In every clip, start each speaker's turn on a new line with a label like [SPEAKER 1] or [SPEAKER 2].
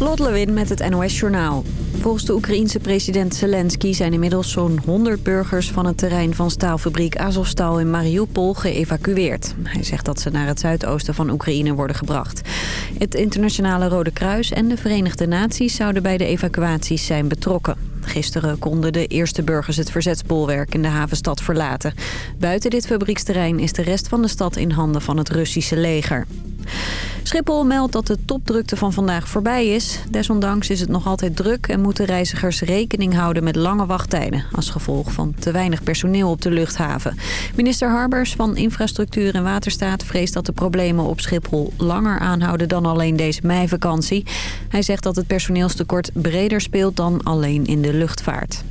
[SPEAKER 1] Lot Lewin met het NOS Journaal. Volgens de Oekraïense president Zelensky zijn inmiddels zo'n 100 burgers van het terrein van staalfabriek Azovstal in Mariupol geëvacueerd. Hij zegt dat ze naar het zuidoosten van Oekraïne worden gebracht. Het internationale Rode Kruis en de Verenigde Naties zouden bij de evacuaties zijn betrokken. Gisteren konden de eerste burgers het verzetsbolwerk in de havenstad verlaten. Buiten dit fabrieksterrein is de rest van de stad in handen van het Russische leger. Schiphol meldt dat de topdrukte van vandaag voorbij is. Desondanks is het nog altijd druk en moeten reizigers rekening houden met lange wachttijden... als gevolg van te weinig personeel op de luchthaven. Minister Harbers van Infrastructuur en Waterstaat vreest dat de problemen op Schiphol langer aanhouden dan alleen deze meivakantie. Hij zegt dat het personeelstekort breder speelt dan alleen in de luchtvaart.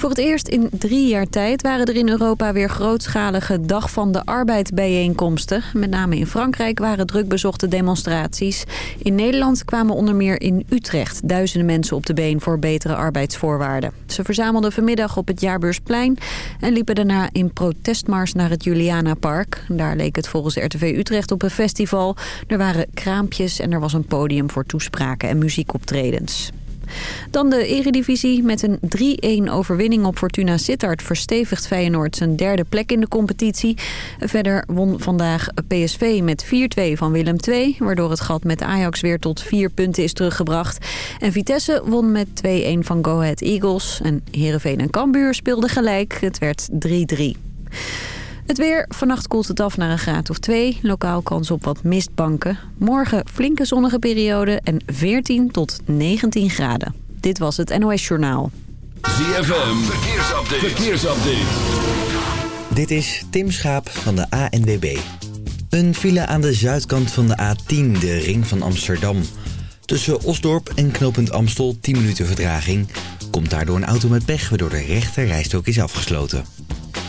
[SPEAKER 1] Voor het eerst in drie jaar tijd waren er in Europa weer grootschalige Dag van de Arbeid bijeenkomsten. Met name in Frankrijk waren druk bezochte demonstraties. In Nederland kwamen onder meer in Utrecht duizenden mensen op de been voor betere arbeidsvoorwaarden. Ze verzamelden vanmiddag op het Jaarbeursplein en liepen daarna in protestmars naar het Julianapark. Daar leek het volgens RTV Utrecht op een festival. Er waren kraampjes en er was een podium voor toespraken en muziekoptredens. Dan de eredivisie. Met een 3-1 overwinning op Fortuna Sittard verstevigt Feyenoord zijn derde plek in de competitie. Verder won vandaag PSV met 4-2 van Willem II... waardoor het gat met Ajax weer tot vier punten is teruggebracht. En Vitesse won met 2-1 van Go Ahead Eagles. En Heerenveen en Cambuur speelden gelijk. Het werd 3-3. Het weer. Vannacht koelt het af naar een graad of 2. Lokaal kans op wat mistbanken. Morgen flinke zonnige periode en 14 tot 19 graden. Dit was het NOS Journaal.
[SPEAKER 2] ZFM. Verkeersupdate. Verkeersupdate.
[SPEAKER 3] Dit is Tim Schaap van de ANWB. Een file aan de zuidkant van de A10, de ring van Amsterdam. Tussen Osdorp en knooppunt Amstel 10 minuten vertraging. Komt daardoor een auto met pech, waardoor de rechter rijstok is afgesloten.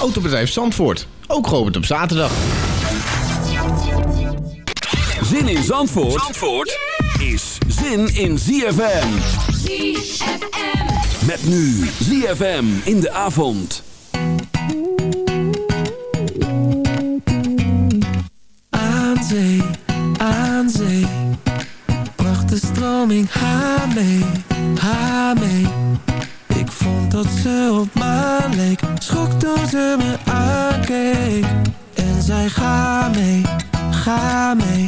[SPEAKER 4] Autobedrijf Zandvoort. Ook geopend op zaterdag.
[SPEAKER 2] Zin in Zandvoort, Zandvoort is zin in ZFM.
[SPEAKER 5] ZFM.
[SPEAKER 2] Met nu ZFM in de avond.
[SPEAKER 6] Aan zee, aan zee. Bracht de stroming haar mee, haar mee dat ze op me leek. Schrok toen ze me aankeek. En zei ga mee, ga mee.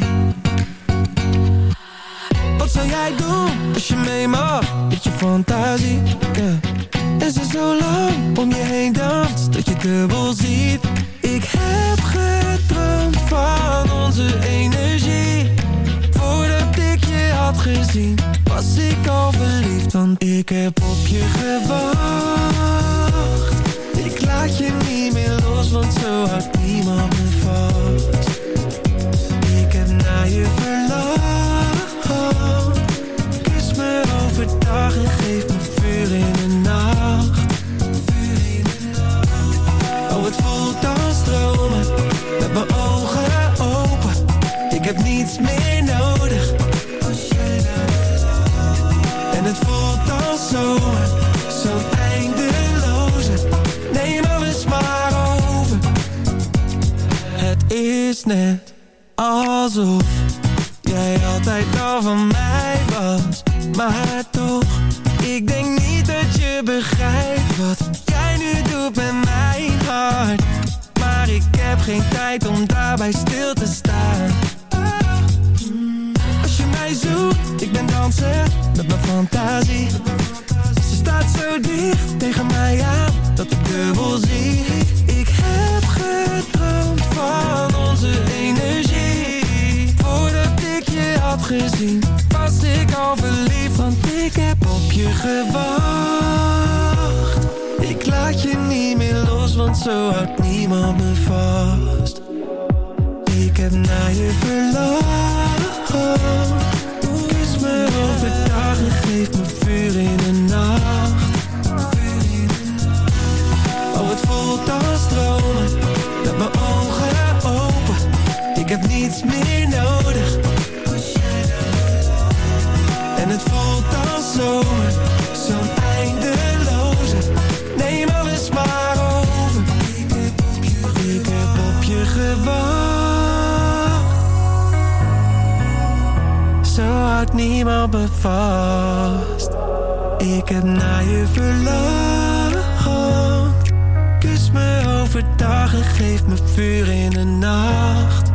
[SPEAKER 6] Wat zou jij doen als je mee mag? Met je fantasie, yeah. En ze zo lang om je heen danst Dat je dubbel ziet. Ik heb gedroomd van onze energie had Was ik al verliefd Want ik heb op je gewacht. Ik laat je niet meer los Want zo houdt niemand me vast Ik heb naar je verlangd overdag en geef me vuur in de nacht.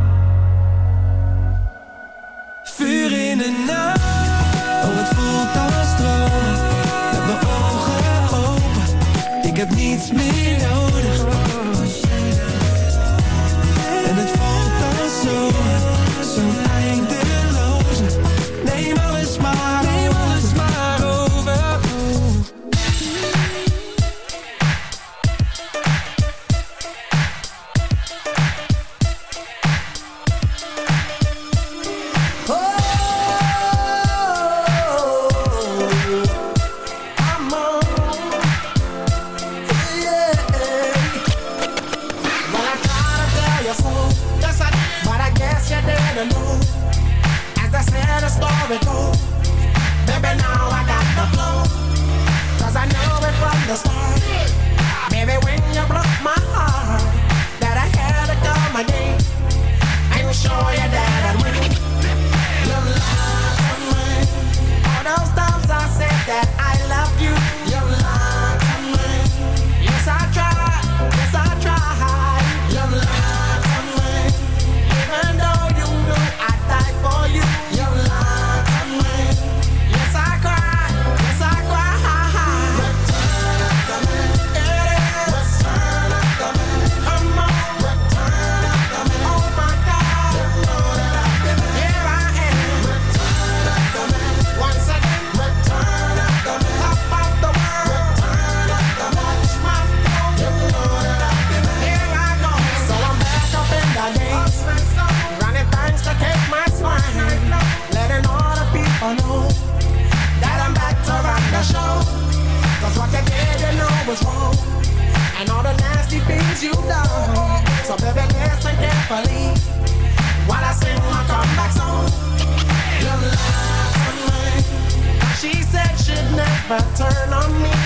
[SPEAKER 7] Cause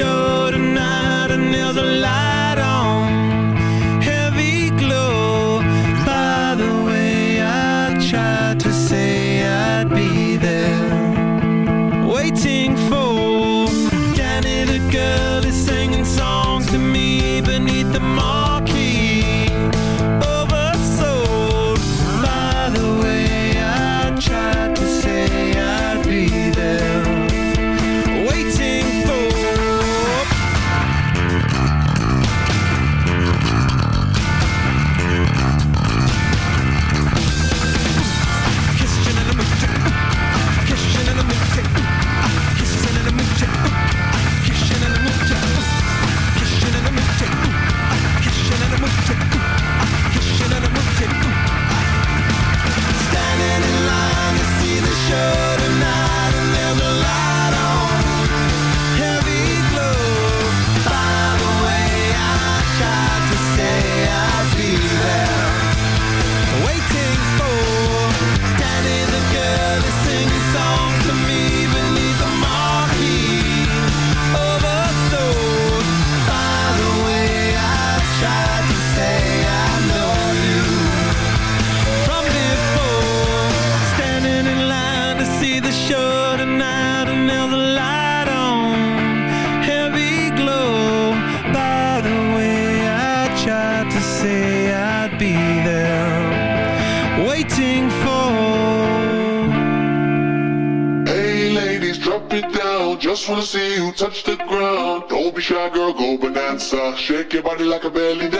[SPEAKER 8] show tonight, and there's a light
[SPEAKER 9] touch the ground. Don't be shy, girl, go bonanza. Shake your body like a belly dancer.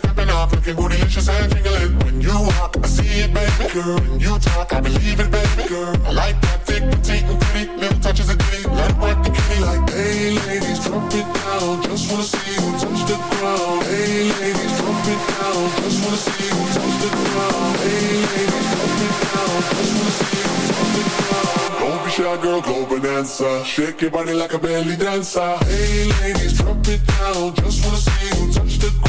[SPEAKER 9] stepping off, looking bootylicious and jingling. When you walk, I see it, baby, girl. When you talk, I believe it, baby, girl. I like that thick, petite, and pretty, little touches of ditty. Let work the kitty like, hey, ladies, drop it down. Just wanna see you touch the ground. Hey, ladies, drop it down. Just wanna see you touch the ground. Hey, ladies, drop it down. Just wanna see you touch the ground. Don't be shy, girl, go bonanza. Shake your body like a belly dancer. Hey, ladies, drop it down. Just wanna see you touch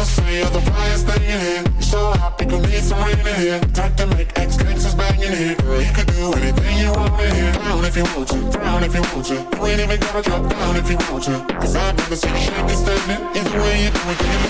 [SPEAKER 9] Must say you're the brightest thing in here. So hot, people need some rain in here. Type to make ex gangsters bang in here. Girl, you can do anything you want in here. Down if you want to, down if you want to. You ain't even gotta drop down if you want to. Cause I've never seen you shake this statement Either way you do it,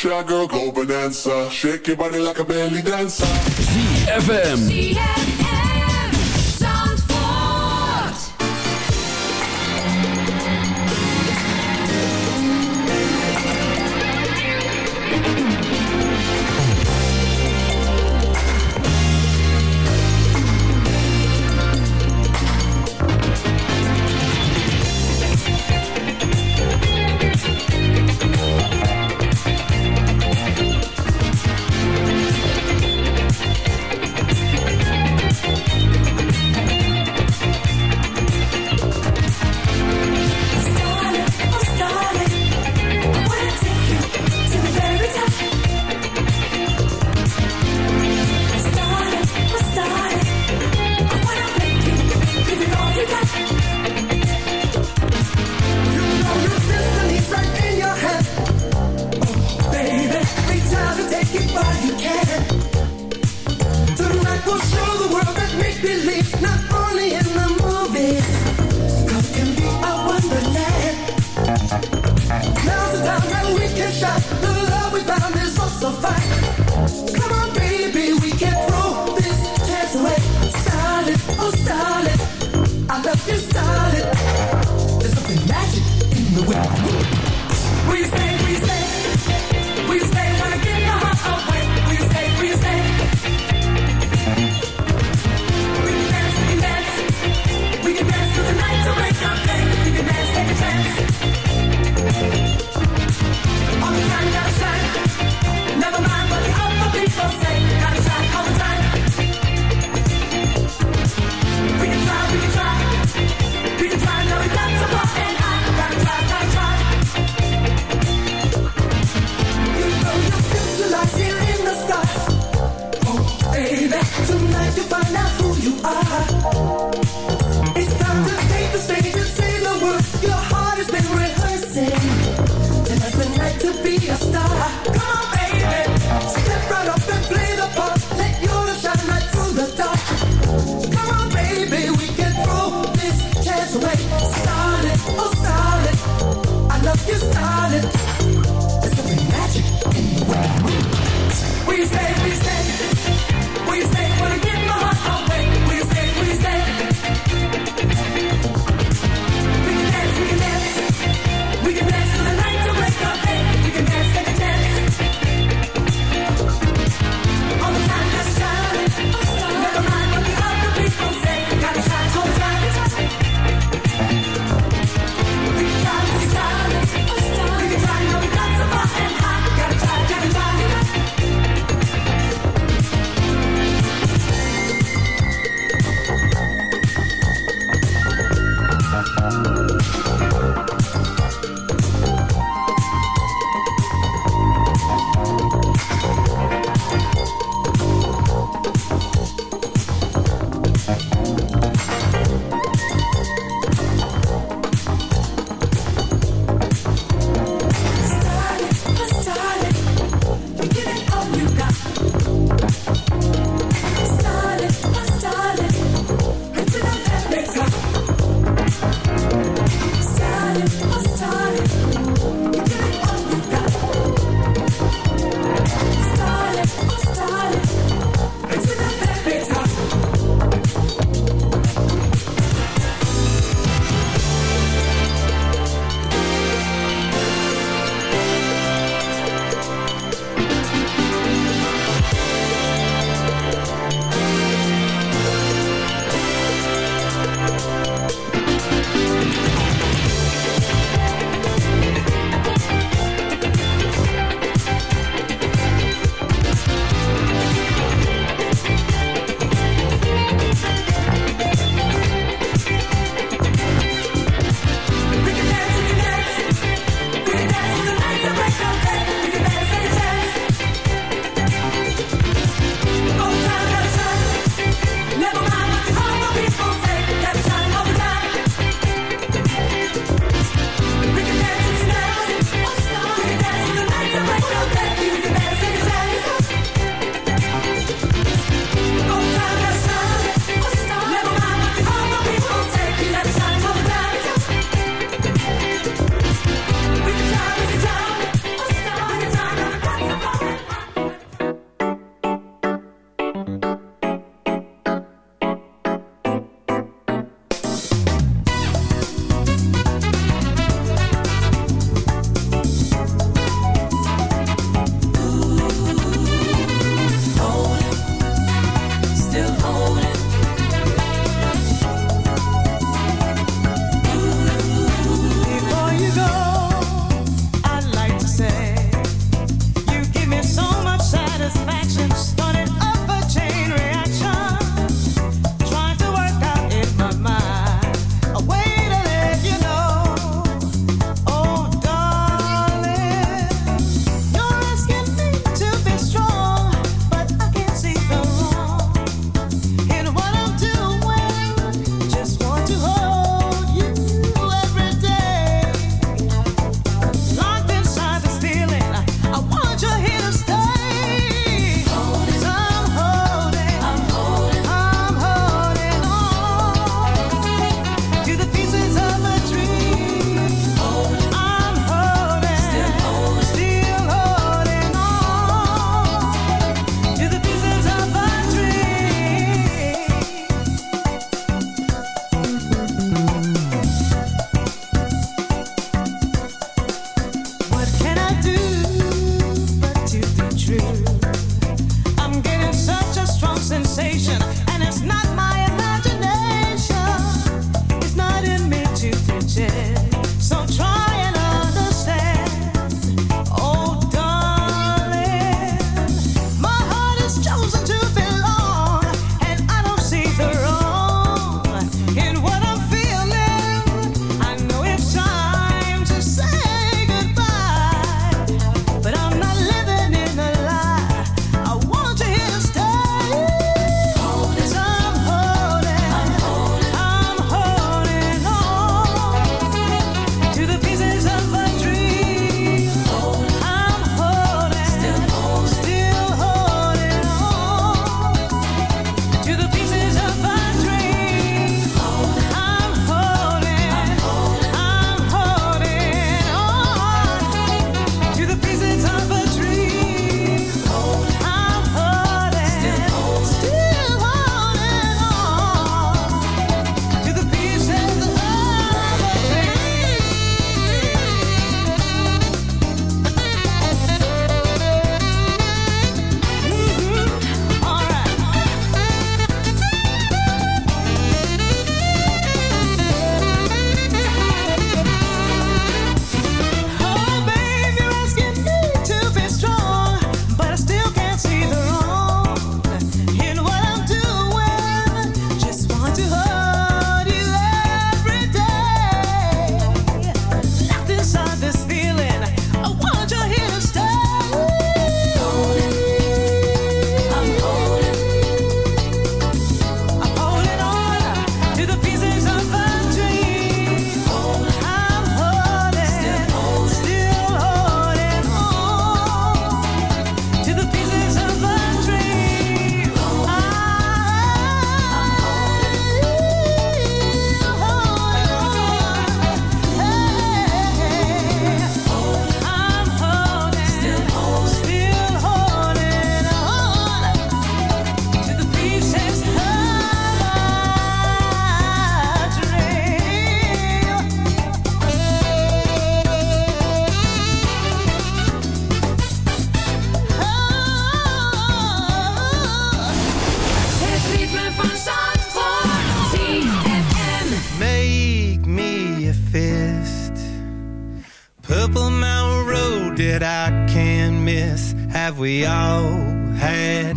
[SPEAKER 9] Shy, girl, go bonanza. Shake your body like a belly dancer.
[SPEAKER 10] ZFM.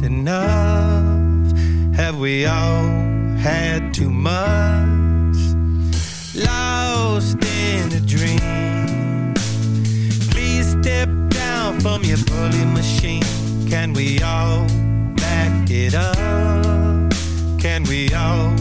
[SPEAKER 8] enough? Have we all had too much? Lost in a dream. Please step down from your bully machine. Can we all back it up? Can we all?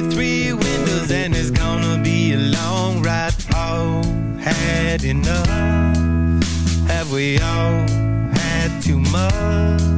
[SPEAKER 8] three windows and it's gonna be a long ride. All had enough. Have we all had too much?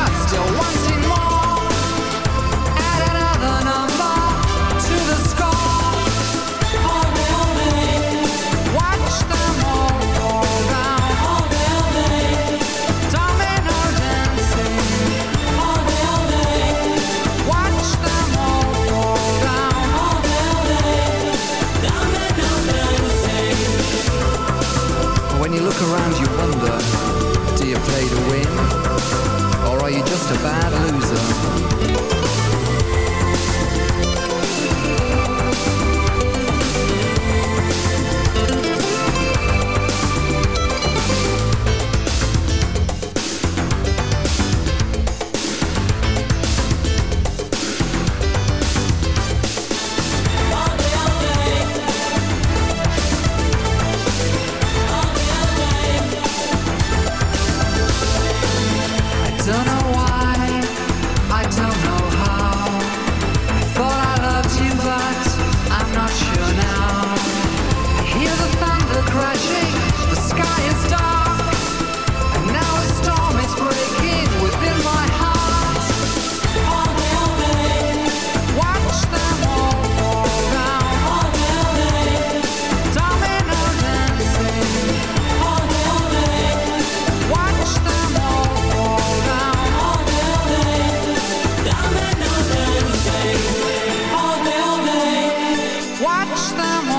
[SPEAKER 5] watch them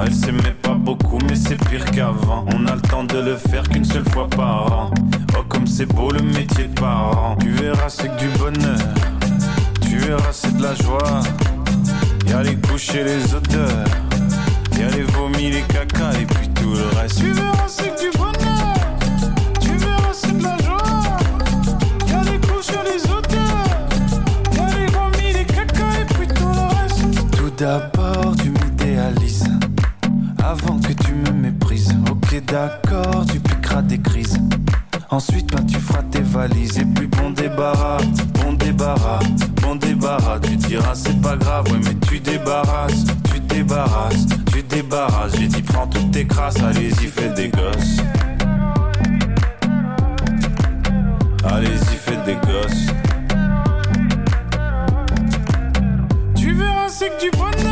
[SPEAKER 11] Elle s'aimait pas beaucoup, mais c'est pire qu'avant. On a le temps de le faire qu'une seule fois par an. Oh, comme c'est beau le métier de parent. Tu verras, c'est que du bonheur. Tu verras, c'est de la joie. Y'a les couches et les odeurs. Y'a les vomis, les caca et puis tout le reste. Tu verras, c'est que du bonheur. Tu verras, c'est de la joie. Y'a les couches et les odeurs. Y'a les vomis, les caca et puis tout le reste. Tout d'abord. Avant que tu me méprises. Ok, d'accord, tu piqueras des crises. Ensuite, ben, tu feras tes valises. Et puis, bon débarras, bon débarras, bon débarras. Tu diras, c'est pas grave, ouais, mais tu débarrasses, tu débarrasses, tu débarrasses. J'ai dit, prends toutes tes crasses, allez-y, fais des gosses. Allez-y, faites des gosses. Tu verras, c'est que du bonheur.